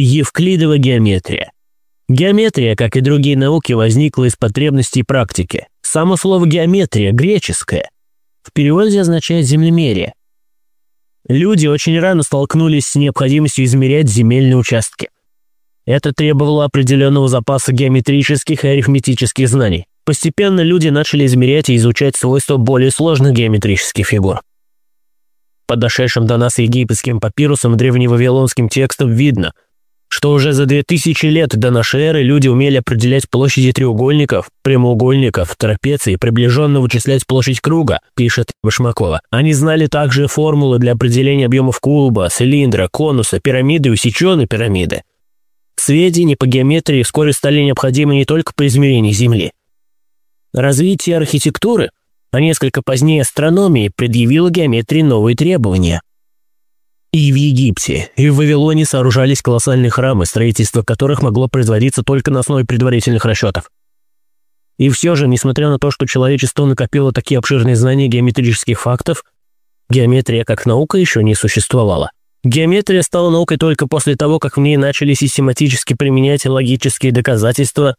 Евклидова геометрия. Геометрия, как и другие науки, возникла из потребностей практики. Само слово «геометрия» греческое. В переводе означает «землемерие». Люди очень рано столкнулись с необходимостью измерять земельные участки. Это требовало определенного запаса геометрических и арифметических знаний. Постепенно люди начали измерять и изучать свойства более сложных геометрических фигур. По дошедшим до нас египетским папирусам и древневавилонским текстам видно – что уже за 2000 лет до нашей эры люди умели определять площади треугольников, прямоугольников, трапеций, приближенно вычислять площадь круга, пишет Башмакова. Они знали также формулы для определения объемов куба, цилиндра, конуса, пирамиды и усеченной пирамиды. Сведения по геометрии вскоре стали необходимы не только при измерении Земли. Развитие архитектуры, а несколько позднее астрономии, предъявило геометрии новые требования. И в Египте, и в Вавилоне сооружались колоссальные храмы, строительство которых могло производиться только на основе предварительных расчетов. И все же, несмотря на то, что человечество накопило такие обширные знания геометрических фактов, геометрия как наука еще не существовала. Геометрия стала наукой только после того, как в ней начали систематически применять логические доказательства,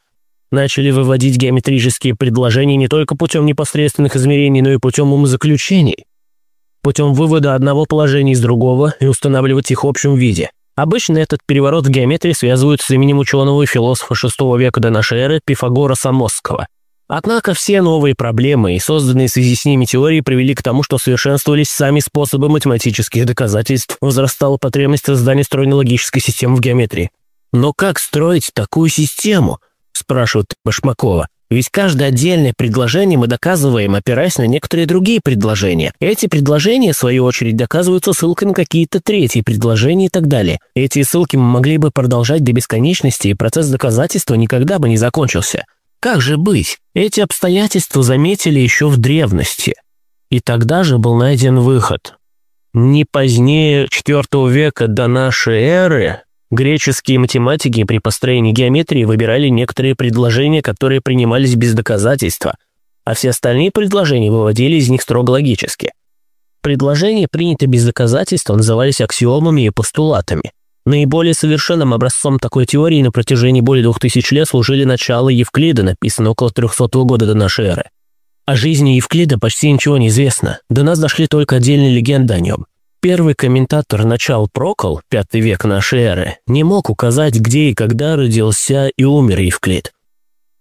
начали выводить геометрические предложения не только путем непосредственных измерений, но и путем умозаключений путем вывода одного положения из другого и устанавливать их в общем виде. Обычно этот переворот в геометрии связывают с именем ученого и философа VI века до нашей эры Пифагора Самосского. Однако все новые проблемы и созданные в связи с ними теории привели к тому, что совершенствовались сами способы математических доказательств, возрастала потребность создания стройной логической системы в геометрии. Но как строить такую систему? спрашивает Башмакова. Ведь каждое отдельное предложение мы доказываем, опираясь на некоторые другие предложения. Эти предложения, в свою очередь, доказываются ссылкой на какие-то третьи предложения и так далее. Эти ссылки мы могли бы продолжать до бесконечности, и процесс доказательства никогда бы не закончился. Как же быть? Эти обстоятельства заметили еще в древности. И тогда же был найден выход. Не позднее IV века до нашей эры Греческие математики при построении геометрии выбирали некоторые предложения, которые принимались без доказательства, а все остальные предложения выводили из них строго логически. Предложения, принятые без доказательства, назывались аксиомами и постулатами. Наиболее совершенным образцом такой теории на протяжении более двух тысяч лет служили начало Евклида, написанное около 300 года до нашей эры. О жизни Евклида почти ничего не известно, до нас дошли только отдельные легенды о нем. Первый комментатор начал Прокол, пятый век нашей эры, не мог указать, где и когда родился и умер Евклид.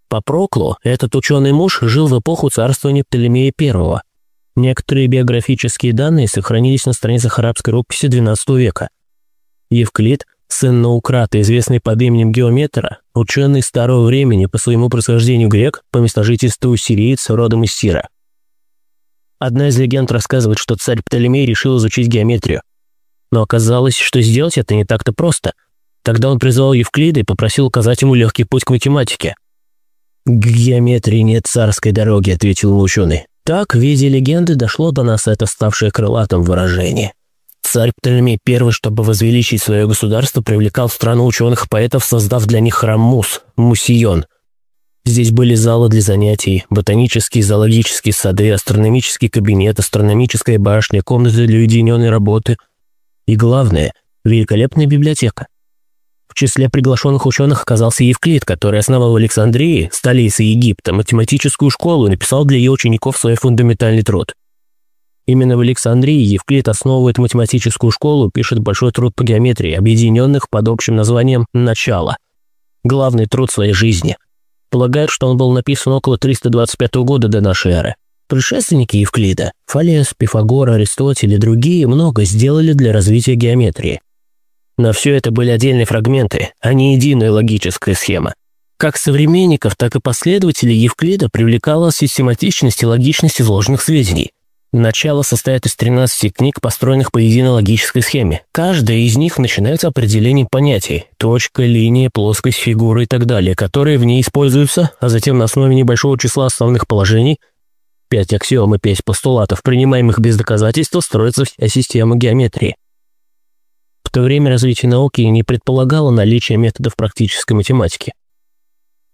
По Проклу этот ученый муж жил в эпоху царствования Птолемея I. Некоторые биографические данные сохранились на страницах арабской рукописи XII века. Евклид, сын Наукрата, известный под именем Геометра, ученый старого времени по своему происхождению грек, по местожительству сириец, родом из Сира. Одна из легенд рассказывает, что царь Птолемей решил изучить геометрию. Но оказалось, что сделать это не так-то просто. Тогда он призвал Евклида и попросил указать ему легкий путь к математике. «К геометрии нет царской дороги», — ответил ученый. Так, в виде легенды, дошло до нас это ставшее крылатым выражение. Царь Птолемей I, чтобы возвеличить свое государство, привлекал в страну ученых-поэтов, создав для них храм Мус, Мусион — Здесь были залы для занятий, ботанические зоологические сады, астрономический кабинет, астрономическая башня, комнаты для уединенной работы. И главное, великолепная библиотека. В числе приглашенных ученых оказался Евклид, который основал в Александрии, столице Египта, математическую школу и написал для ее учеников свой фундаментальный труд. Именно в Александрии Евклид основывает математическую школу, пишет большой труд по геометрии, объединенных под общим названием «Начало». Главный труд своей жизни – Полагают, что он был написан около 325 года до нашей эры. Предшественники Евклида, Фалес, Пифагор, Аристотель и другие много сделали для развития геометрии. Но все это были отдельные фрагменты, а не единая логическая схема. Как современников, так и последователей Евклида привлекала систематичность и логичность изложенных сведений. Начало состоит из 13 книг, построенных по единой логической схеме. Каждая из них начинается определением понятий – точка, линия, плоскость, фигура и так далее, которые в ней используются, а затем на основе небольшого числа основных положений – 5 аксиом и 5 постулатов, принимаемых без доказательства, строится вся система геометрии. В то время развитие науки не предполагало наличие методов практической математики.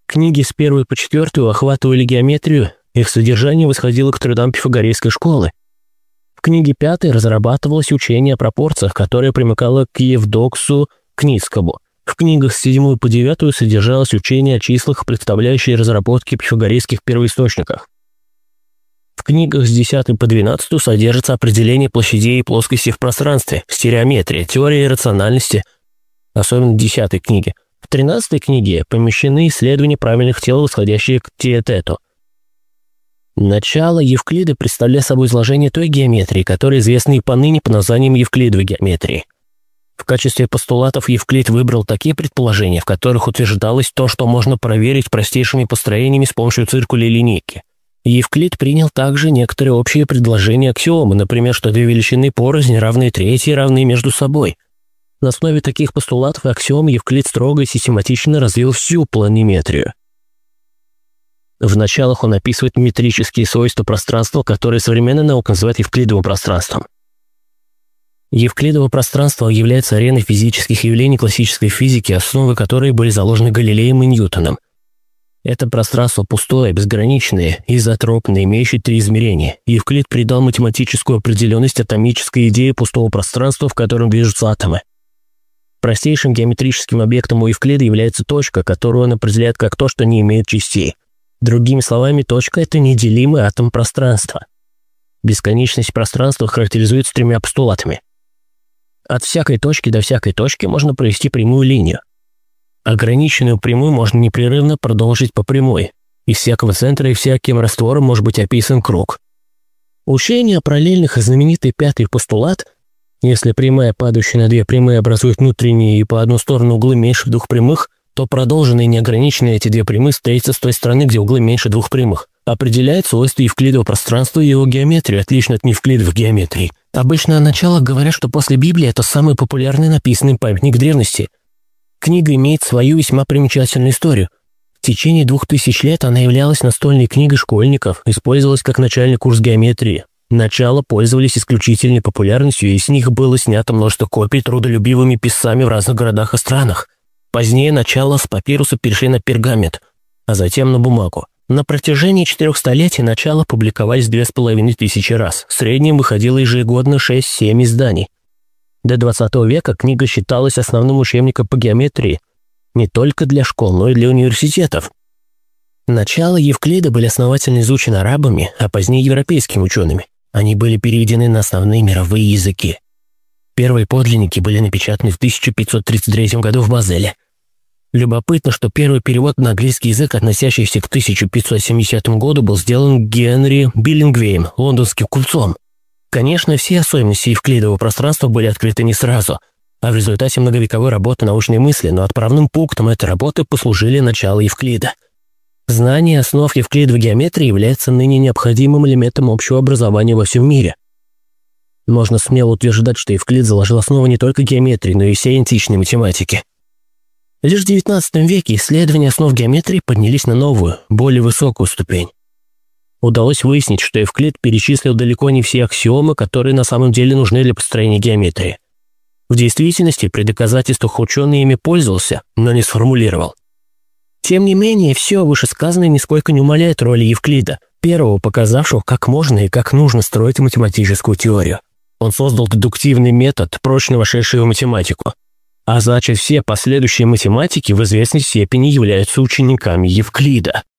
Книги с первой по четвертую охватывали геометрию, их содержание восходило к трудам пифагорейской школы. В книге пятой разрабатывалось учение о пропорциях, которое примыкало к Евдоксу Кницкому. В книгах с 7 по 9 содержалось учение о числах, представляющие разработки пифагорейских первоисточниках. В книгах с 10 по 12 содержится определение площадей и плоскости в пространстве, стереометрия, теория рациональности, особенно в 10 книге. В 13 книге помещены исследования правильных тел, восходящие к теотету. Начало Евклида представляет собой изложение той геометрии, которая известна и поныне по названиям Евклидовой геометрии. В качестве постулатов Евклид выбрал такие предположения, в которых утверждалось то, что можно проверить простейшими построениями с помощью циркуля и линейки. Евклид принял также некоторые общие предложения аксиомы, например, что две величины порознь равны третьей равны между собой. На основе таких постулатов и аксиом Евклид строго и систематично развил всю планиметрию. В началах он описывает метрические свойства пространства, которые современная наука называет Евклидовым пространством. Евклидово пространство является ареной физических явлений классической физики, основы которой были заложены Галилеем и Ньютоном. Это пространство пустое, безграничное, изотропное, имеющее три измерения. Евклид придал математическую определенность атомической идее пустого пространства, в котором движутся атомы. Простейшим геометрическим объектом у Евклида является точка, которую он определяет как то, что не имеет частей. Другими словами, точка – это неделимый атом пространства. Бесконечность пространства характеризуется тремя постулатами. От всякой точки до всякой точки можно провести прямую линию. Ограниченную прямую можно непрерывно продолжить по прямой. Из всякого центра и всяким раствором может быть описан круг. Учение о параллельных и знаменитый пятый постулат если прямая, падающая на две прямые, образует внутренние и по одну сторону углы меньше двух прямых, то продолженные неограниченные эти две прямые встретятся с той стороны, где углы меньше двух прямых. Определяет свойства евклидового пространства и его геометрию, отлично от неевклидовых геометрий. Обычно о началах говорят, что после Библии это самый популярный написанный памятник древности. Книга имеет свою весьма примечательную историю. В течение двух тысяч лет она являлась настольной книгой школьников, использовалась как начальный курс геометрии. Начало пользовались исключительной популярностью, и с них было снято множество копий трудолюбивыми писцами в разных городах и странах. Позднее начало с папируса перешли на пергамент, а затем на бумагу. На протяжении четырех столетий начало публиковались две с половиной тысячи раз. В среднем выходило ежегодно 6-7 изданий. До 20 века книга считалась основным учебником по геометрии не только для школ, но и для университетов. Начало Евклида были основательно изучены арабами, а позднее европейскими учеными. Они были переведены на основные мировые языки. Первые подлинники были напечатаны в 1533 году в Базеле. Любопытно, что первый перевод на английский язык, относящийся к 1570 году, был сделан Генри Биллингвейм, лондонским купцом. Конечно, все особенности евклидового пространства были открыты не сразу, а в результате многовековой работы научной мысли, но отправным пунктом этой работы послужили начало Евклида – Знание основ евклидовой геометрии является ныне необходимым элементом общего образования во всем мире. Можно смело утверждать, что Евклид заложил основу не только геометрии, но и всей античной математики. Лишь в XIX веке исследования основ геометрии поднялись на новую, более высокую ступень. Удалось выяснить, что Евклид перечислил далеко не все аксиомы, которые на самом деле нужны для построения геометрии. В действительности, при доказательствах ученый ими пользовался, но не сформулировал. Тем не менее, все вышесказанное нисколько не умаляет роли Евклида, первого показавшего, как можно и как нужно строить математическую теорию. Он создал дедуктивный метод, прочно вошедший в математику. А значит, все последующие математики в известной степени являются учениками Евклида.